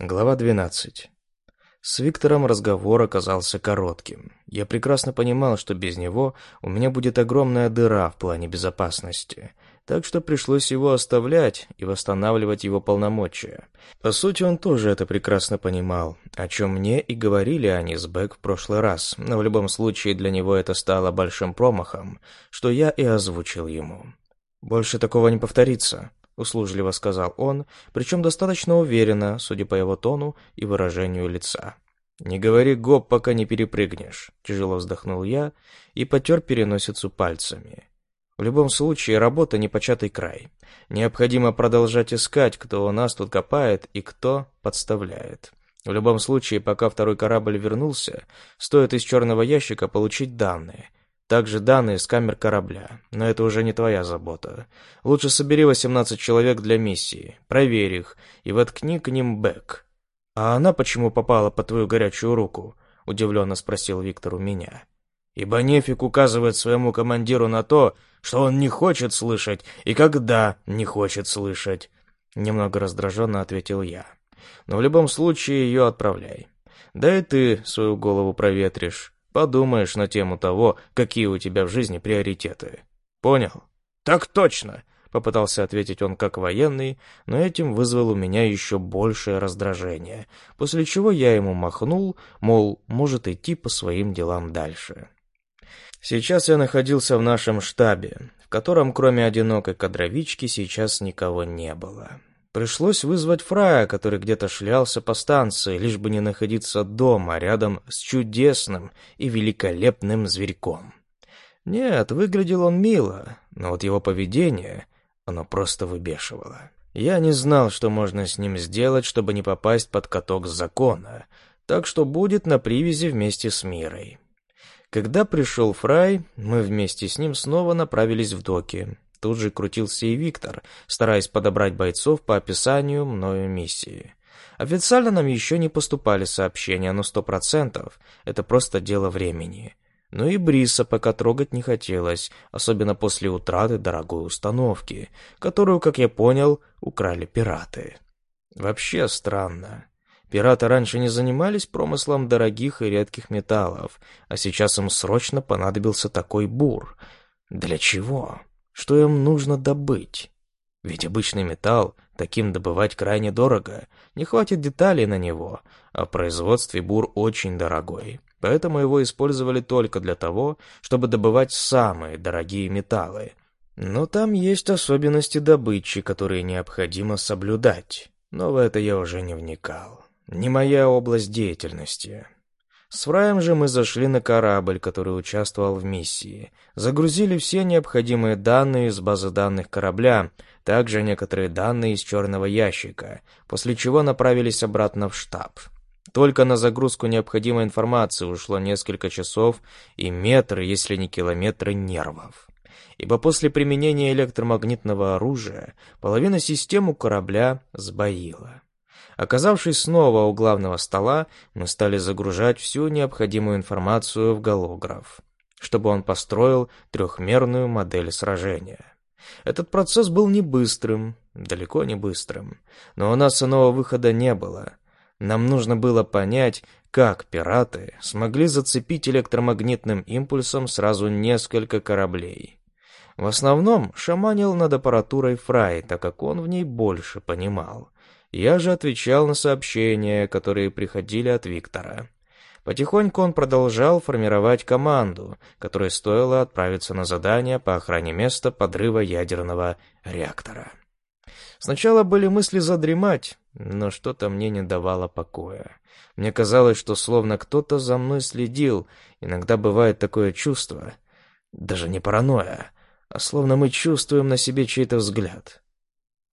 Глава 12. С Виктором разговор оказался коротким. Я прекрасно понимал, что без него у меня будет огромная дыра в плане безопасности, так что пришлось его оставлять и восстанавливать его полномочия. По сути, он тоже это прекрасно понимал, о чем мне и говорили они с Бэк в прошлый раз, но в любом случае для него это стало большим промахом, что я и озвучил ему. «Больше такого не повторится», услужливо сказал он, причем достаточно уверенно, судя по его тону и выражению лица. «Не говори гоп, пока не перепрыгнешь», — тяжело вздохнул я и потер переносицу пальцами. В любом случае, работа непочатый край. Необходимо продолжать искать, кто у нас тут копает и кто подставляет. В любом случае, пока второй корабль вернулся, стоит из черного ящика получить данные, также данные с камер корабля, но это уже не твоя забота. Лучше собери 18 человек для миссии, проверь их и воткни к ним бэк. А она почему попала под твою горячую руку? Удивленно спросил Виктор у меня. Ибо нефиг указывает своему командиру на то, что он не хочет слышать и когда не хочет слышать. Немного раздраженно ответил я. Но в любом случае ее отправляй. Да и ты свою голову проветришь. Подумаешь на тему того, какие у тебя в жизни приоритеты. Понял? Так точно, попытался ответить он как военный, но этим вызвал у меня еще большее раздражение, после чего я ему махнул, мол, может идти по своим делам дальше. Сейчас я находился в нашем штабе, в котором кроме одинокой кадровички сейчас никого не было. Пришлось вызвать Фрая, который где-то шлялся по станции, лишь бы не находиться дома, рядом с чудесным и великолепным зверьком. Нет, выглядел он мило, но вот его поведение, оно просто выбешивало. Я не знал, что можно с ним сделать, чтобы не попасть под каток закона, так что будет на привязи вместе с Мирой. Когда пришел Фрай, мы вместе с ним снова направились в доки. Тут же крутился и Виктор, стараясь подобрать бойцов по описанию мною миссии. Официально нам еще не поступали сообщения, но сто процентов это просто дело времени. Но и Бриса пока трогать не хотелось, особенно после утраты дорогой установки, которую, как я понял, украли пираты. Вообще странно. Пираты раньше не занимались промыслом дорогих и редких металлов, а сейчас им срочно понадобился такой бур. Для чего? Что им нужно добыть? Ведь обычный металл таким добывать крайне дорого, не хватит деталей на него, а в производстве бур очень дорогой. Поэтому его использовали только для того, чтобы добывать самые дорогие металлы. Но там есть особенности добычи, которые необходимо соблюдать. Но в это я уже не вникал. Не моя область деятельности. С Фраем же мы зашли на корабль, который участвовал в миссии. Загрузили все необходимые данные из базы данных корабля, также некоторые данные из черного ящика, после чего направились обратно в штаб. Только на загрузку необходимой информации ушло несколько часов и метры, если не километры нервов. Ибо после применения электромагнитного оружия половина систем корабля сбоила. Оказавшись снова у главного стола, мы стали загружать всю необходимую информацию в голограф, чтобы он построил трехмерную модель сражения. Этот процесс был не быстрым, далеко не быстрым, но у нас иного выхода не было. Нам нужно было понять, как пираты смогли зацепить электромагнитным импульсом сразу несколько кораблей. В основном шаманил над аппаратурой Фрай, так как он в ней больше понимал. Я же отвечал на сообщения, которые приходили от Виктора. Потихоньку он продолжал формировать команду, которой стоило отправиться на задание по охране места подрыва ядерного реактора. Сначала были мысли задремать, но что-то мне не давало покоя. Мне казалось, что словно кто-то за мной следил. Иногда бывает такое чувство, даже не паранойя, а словно мы чувствуем на себе чей-то взгляд.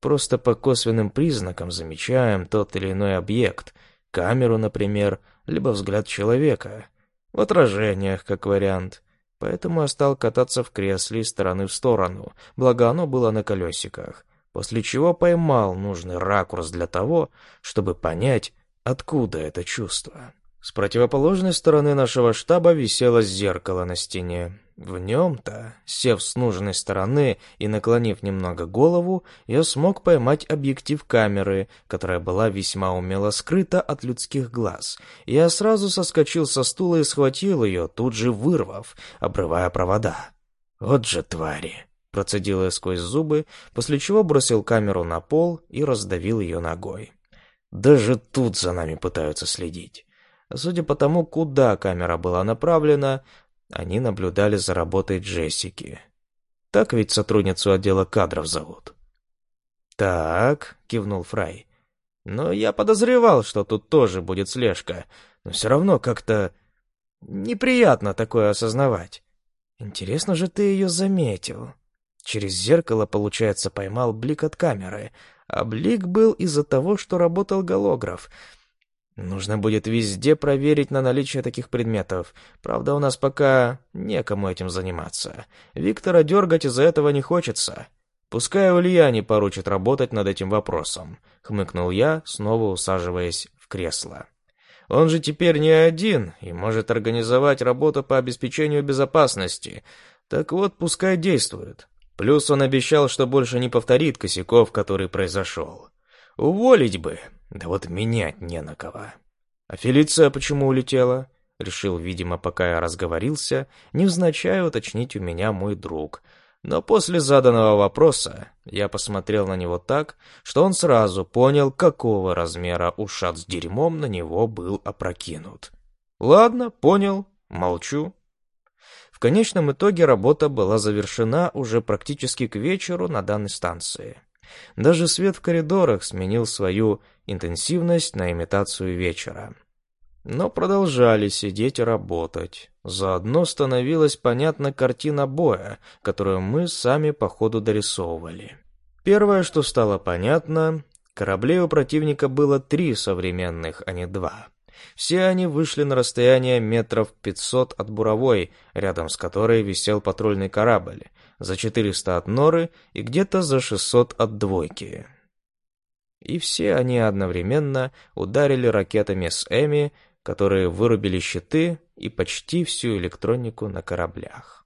Просто по косвенным признакам замечаем тот или иной объект, камеру, например, либо взгляд человека. В отражениях, как вариант. Поэтому я стал кататься в кресле из стороны в сторону, благо оно было на колесиках, после чего поймал нужный ракурс для того, чтобы понять, откуда это чувство. С противоположной стороны нашего штаба висело зеркало на стене. В нем-то, сев с нужной стороны и наклонив немного голову, я смог поймать объектив камеры, которая была весьма умело скрыта от людских глаз. Я сразу соскочил со стула и схватил ее, тут же вырвав, обрывая провода. «Вот же твари!» — процедил я сквозь зубы, после чего бросил камеру на пол и раздавил ее ногой. «Даже тут за нами пытаются следить». Судя по тому, куда камера была направлена, они наблюдали за работой Джессики. Так ведь сотрудницу отдела кадров зовут. «Так», — кивнул Фрай. «Но я подозревал, что тут тоже будет слежка, но все равно как-то неприятно такое осознавать. Интересно же ты ее заметил. Через зеркало, получается, поймал блик от камеры, а блик был из-за того, что работал голограф — Нужно будет везде проверить на наличие таких предметов. Правда, у нас пока некому этим заниматься. Виктора дергать из-за этого не хочется. Пускай Ульяне поручит работать над этим вопросом, хмыкнул я, снова усаживаясь в кресло. Он же теперь не один и может организовать работу по обеспечению безопасности. Так вот, пускай действует. Плюс он обещал, что больше не повторит косяков, который произошел. Уволить бы, да вот менять не на кого. А Фелиция почему улетела? Решил, видимо, пока я разговорился, невзначай уточнить у меня мой друг. Но после заданного вопроса я посмотрел на него так, что он сразу понял, какого размера ушат с дерьмом на него был опрокинут. Ладно, понял, молчу. В конечном итоге работа была завершена уже практически к вечеру на данной станции. Даже свет в коридорах сменил свою интенсивность на имитацию вечера. Но продолжали сидеть и работать. Заодно становилась понятна картина боя, которую мы сами по ходу дорисовывали. Первое, что стало понятно, кораблей у противника было три современных, а не два. Все они вышли на расстояние метров пятьсот от буровой, рядом с которой висел патрульный корабль, за 400 от норы и где-то за 600 от двойки. И все они одновременно ударили ракетами с Эми, которые вырубили щиты и почти всю электронику на кораблях.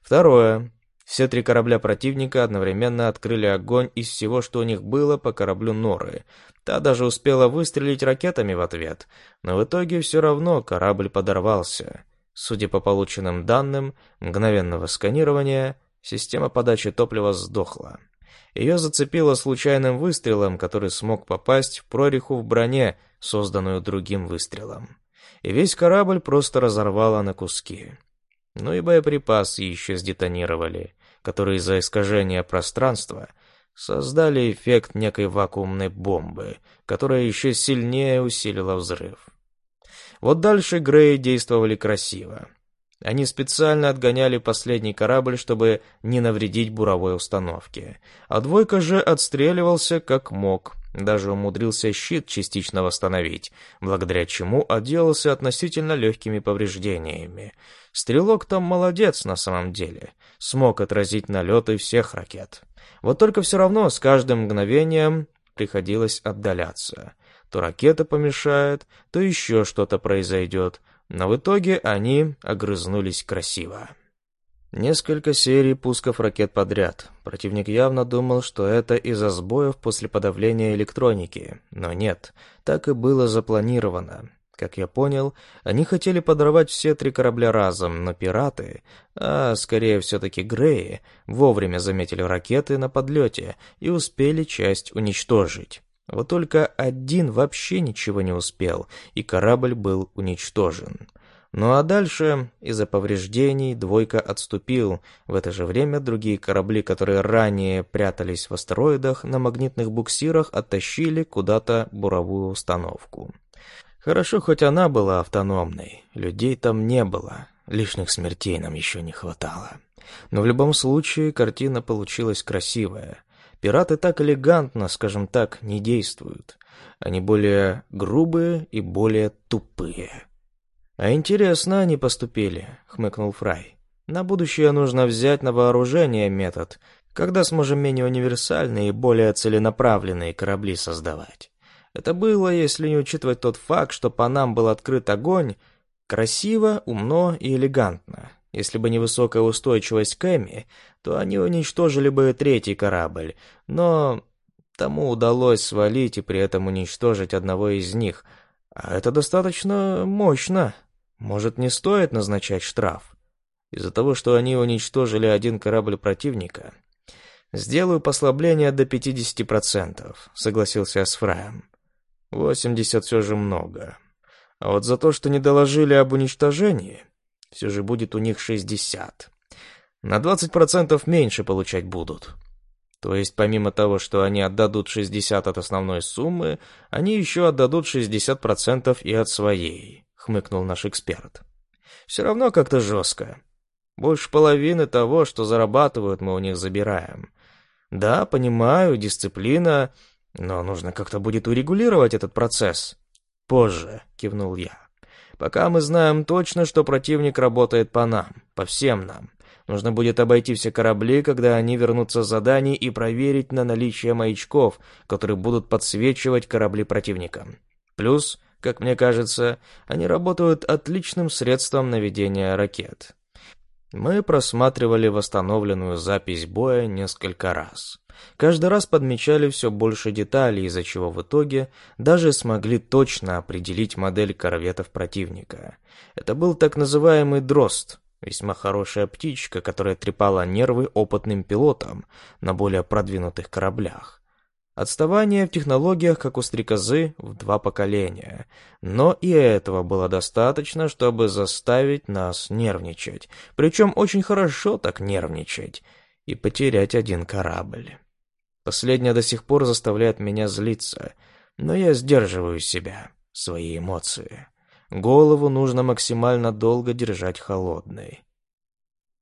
Второе. Все три корабля противника одновременно открыли огонь из всего, что у них было по кораблю Норы. Та даже успела выстрелить ракетами в ответ, но в итоге все равно корабль подорвался. Судя по полученным данным мгновенного сканирования, Система подачи топлива сдохла. Ее зацепило случайным выстрелом, который смог попасть в прореху в броне, созданную другим выстрелом. И весь корабль просто разорвало на куски. Ну и боеприпасы еще сдетонировали, которые из-за искажения пространства создали эффект некой вакуумной бомбы, которая еще сильнее усилила взрыв. Вот дальше Грей действовали красиво. Они специально отгоняли последний корабль, чтобы не навредить буровой установке. А двойка же отстреливался как мог, даже умудрился щит частично восстановить, благодаря чему отделался относительно легкими повреждениями. Стрелок там молодец на самом деле, смог отразить налеты всех ракет. Вот только все равно с каждым мгновением приходилось отдаляться. То ракета помешает, то еще что-то произойдет, но в итоге они огрызнулись красиво. Несколько серий пусков ракет подряд. Противник явно думал, что это из-за сбоев после подавления электроники. Но нет, так и было запланировано. Как я понял, они хотели подорвать все три корабля разом, но пираты, а скорее все-таки Греи, вовремя заметили ракеты на подлете и успели часть уничтожить. Вот только один вообще ничего не успел, и корабль был уничтожен. Ну а дальше, из-за повреждений, двойка отступил. В это же время другие корабли, которые ранее прятались в астероидах, на магнитных буксирах оттащили куда-то буровую установку. Хорошо, хоть она была автономной. Людей там не было. Лишних смертей нам еще не хватало. Но в любом случае картина получилась красивая. Пираты так элегантно, скажем так, не действуют. Они более грубые и более тупые. «А интересно они поступили», — хмыкнул Фрай. «На будущее нужно взять на вооружение метод, когда сможем менее универсальные и более целенаправленные корабли создавать. Это было, если не учитывать тот факт, что по нам был открыт огонь, красиво, умно и элегантно. Если бы не высокая устойчивость Кэми, то они уничтожили бы третий корабль, но тому удалось свалить и при этом уничтожить одного из них. А это достаточно мощно. Может, не стоит назначать штраф? Из-за того, что они уничтожили один корабль противника. Сделаю послабление до 50%, согласился я с Фраем. 80 все же много. А вот за то, что не доложили об уничтожении, все же будет у них 60. На 20% меньше получать будут. То есть помимо того, что они отдадут 60 от основной суммы, они еще отдадут 60% и от своей, хмыкнул наш эксперт. Все равно как-то жестко. Больше половины того, что зарабатывают, мы у них забираем. Да, понимаю, дисциплина, но нужно как-то будет урегулировать этот процесс. Позже, кивнул я. Пока мы знаем точно, что противник работает по нам, по всем нам. Нужно будет обойти все корабли, когда они вернутся с заданий, и проверить на наличие маячков, которые будут подсвечивать корабли противника. Плюс, как мне кажется, они работают отличным средством наведения ракет. Мы просматривали восстановленную запись боя несколько раз. Каждый раз подмечали все больше деталей, из-за чего в итоге даже смогли точно определить модель корветов противника. Это был так называемый «дрозд», весьма хорошая птичка, которая трепала нервы опытным пилотам на более продвинутых кораблях. Отставание в технологиях, как у стрекозы, в два поколения. Но и этого было достаточно, чтобы заставить нас нервничать. Причем очень хорошо так нервничать. И потерять один корабль. Последнее до сих пор заставляет меня злиться. Но я сдерживаю себя, свои эмоции. Голову нужно максимально долго держать холодной.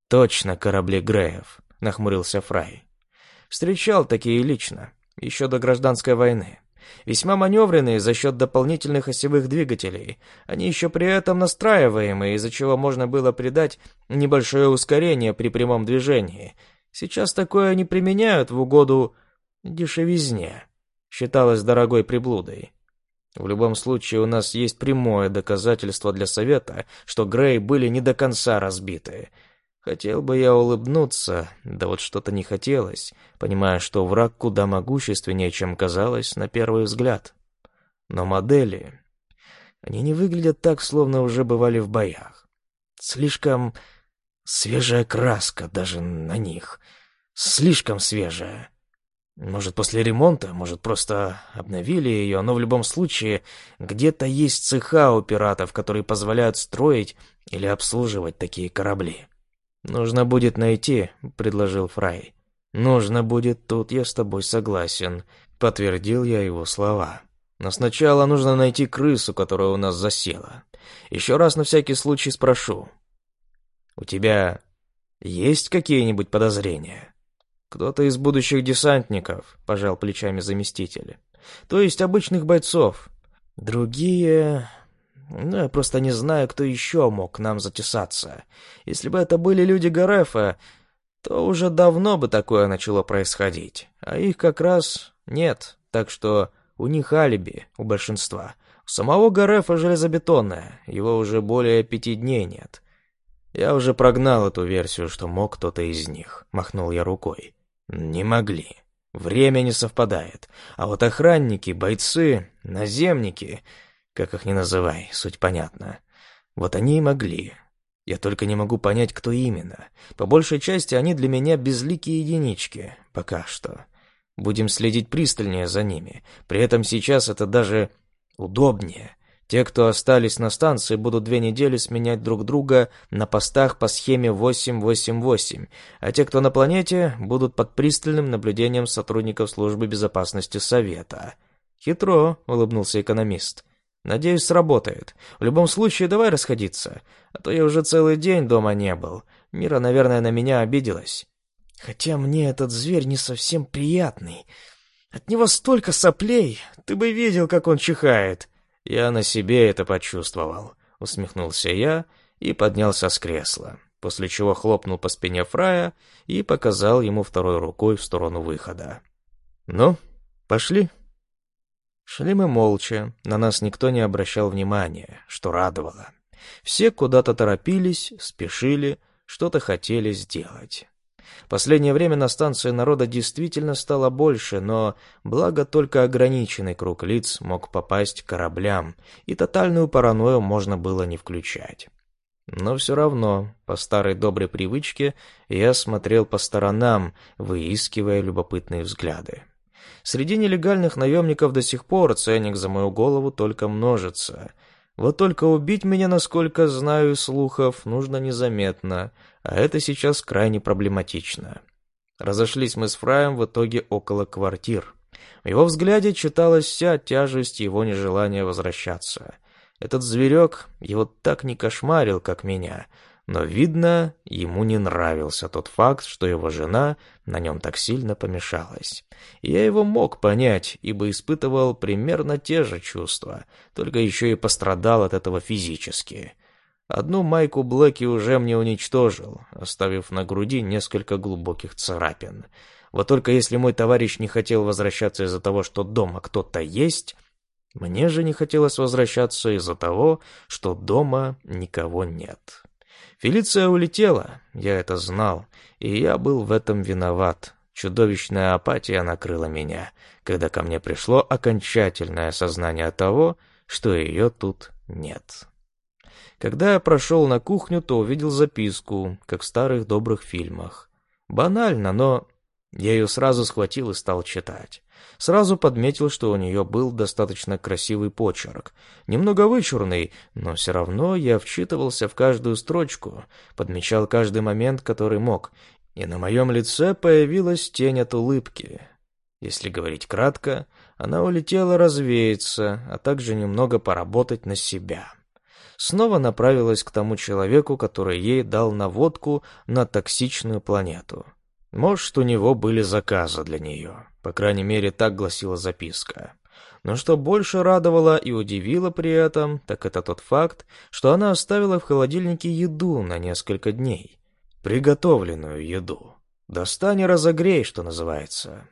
«Точно корабли Греев», — нахмурился Фрай. «Встречал такие лично еще до гражданской войны. Весьма маневренные за счет дополнительных осевых двигателей. Они еще при этом настраиваемые, из-за чего можно было придать небольшое ускорение при прямом движении. Сейчас такое не применяют в угоду дешевизне. Считалось дорогой приблудой. В любом случае, у нас есть прямое доказательство для Совета, что Грей были не до конца разбиты — Хотел бы я улыбнуться, да вот что-то не хотелось, понимая, что враг куда могущественнее, чем казалось на первый взгляд. Но модели... Они не выглядят так, словно уже бывали в боях. Слишком свежая краска даже на них. Слишком свежая. Может, после ремонта, может, просто обновили ее, но в любом случае где-то есть цеха у пиратов, которые позволяют строить или обслуживать такие корабли. «Нужно будет найти», — предложил Фрай. «Нужно будет, тут я с тобой согласен», — подтвердил я его слова. «Но сначала нужно найти крысу, которая у нас засела. Еще раз на всякий случай спрошу. У тебя есть какие-нибудь подозрения?» «Кто-то из будущих десантников», — пожал плечами заместитель. «То есть обычных бойцов. Другие... Ну, я просто не знаю, кто еще мог к нам затесаться. Если бы это были люди Гарефа, то уже давно бы такое начало происходить. А их как раз нет, так что у них алиби, у большинства. У самого Гарефа железобетонное, его уже более пяти дней нет. Я уже прогнал эту версию, что мог кто-то из них, махнул я рукой. Не могли. Время не совпадает. А вот охранники, бойцы, наземники как их ни называй, суть понятна. Вот они и могли. Я только не могу понять, кто именно. По большей части они для меня безликие единички. Пока что. Будем следить пристальнее за ними. При этом сейчас это даже удобнее. Те, кто остались на станции, будут две недели сменять друг друга на постах по схеме 888, а те, кто на планете, будут под пристальным наблюдением сотрудников службы безопасности Совета. «Хитро», — улыбнулся экономист. Надеюсь, сработает. В любом случае, давай расходиться. А то я уже целый день дома не был. Мира, наверное, на меня обиделась. Хотя мне этот зверь не совсем приятный. От него столько соплей. Ты бы видел, как он чихает. Я на себе это почувствовал. Усмехнулся я и поднялся с кресла, после чего хлопнул по спине Фрая и показал ему второй рукой в сторону выхода. «Ну, пошли?» Шли мы молча, на нас никто не обращал внимания, что радовало. Все куда-то торопились, спешили, что-то хотели сделать. Последнее время на станции народа действительно стало больше, но благо только ограниченный круг лиц мог попасть к кораблям, и тотальную паранойю можно было не включать. Но все равно, по старой доброй привычке, я смотрел по сторонам, выискивая любопытные взгляды. Среди нелегальных наемников до сих пор ценник за мою голову только множится. Вот только убить меня, насколько знаю слухов, нужно незаметно, а это сейчас крайне проблематично. Разошлись мы с Фраем в итоге около квартир. В его взгляде читалась вся тяжесть его нежелания возвращаться. Этот зверек его так не кошмарил, как меня, но, видно, ему не нравился тот факт, что его жена на нем так сильно помешалась. Я его мог понять, ибо испытывал примерно те же чувства, только еще и пострадал от этого физически. Одну майку Блэки уже мне уничтожил, оставив на груди несколько глубоких царапин. Вот только если мой товарищ не хотел возвращаться из-за того, что дома кто-то есть, мне же не хотелось возвращаться из-за того, что дома никого нет. Фелиция улетела, я это знал, и я был в этом виноват. Чудовищная апатия накрыла меня, когда ко мне пришло окончательное осознание того, что ее тут нет. Когда я прошел на кухню, то увидел записку, как в старых добрых фильмах. Банально, но я ее сразу схватил и стал читать. Сразу подметил, что у нее был достаточно красивый почерк. Немного вычурный, но все равно я вчитывался в каждую строчку, подмечал каждый момент, который мог, и на моем лице появилась тень от улыбки. Если говорить кратко, она улетела развеяться, а также немного поработать на себя. Снова направилась к тому человеку, который ей дал наводку на токсичную планету. Может, у него были заказы для нее. По крайней мере, так гласила записка. Но что больше радовало и удивило при этом, так это тот факт, что она оставила в холодильнике еду на несколько дней. Приготовленную еду. Достань и разогрей, что называется.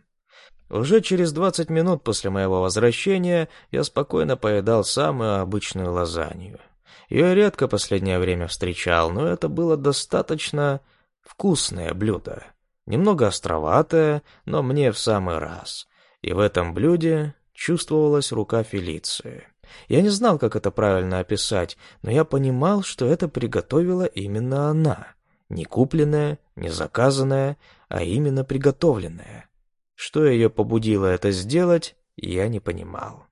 Уже через 20 минут после моего возвращения я спокойно поедал самую обычную лазанью. Ее редко последнее время встречал, но это было достаточно вкусное блюдо. Немного островатое, но мне в самый раз. И в этом блюде чувствовалась рука Фелиции. Я не знал, как это правильно описать, но я понимал, что это приготовила именно она. Не купленная, не заказанная, а именно приготовленная. Что ее побудило это сделать, я не понимал.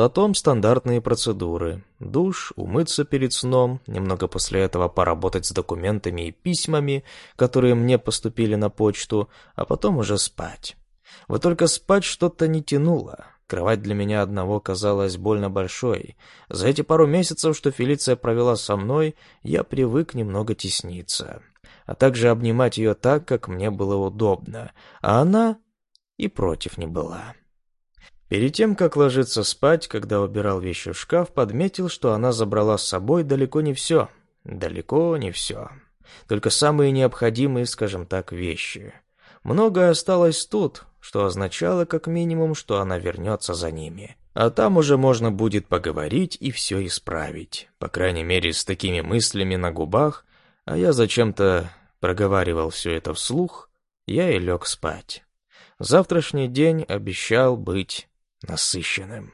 Потом стандартные процедуры. Душ, умыться перед сном, немного после этого поработать с документами и письмами, которые мне поступили на почту, а потом уже спать. Вот только спать что-то не тянуло. Кровать для меня одного казалась больно большой. За эти пару месяцев, что Фелиция провела со мной, я привык немного тесниться, а также обнимать ее так, как мне было удобно, а она и против не была. Перед тем, как ложиться спать, когда убирал вещи в шкаф, подметил, что она забрала с собой далеко не все. Далеко не все. Только самые необходимые, скажем так, вещи. Многое осталось тут, что означало как минимум, что она вернется за ними. А там уже можно будет поговорить и все исправить. По крайней мере, с такими мыслями на губах, а я зачем-то проговаривал все это вслух, я и лег спать. Завтрашний день обещал быть насыщенным.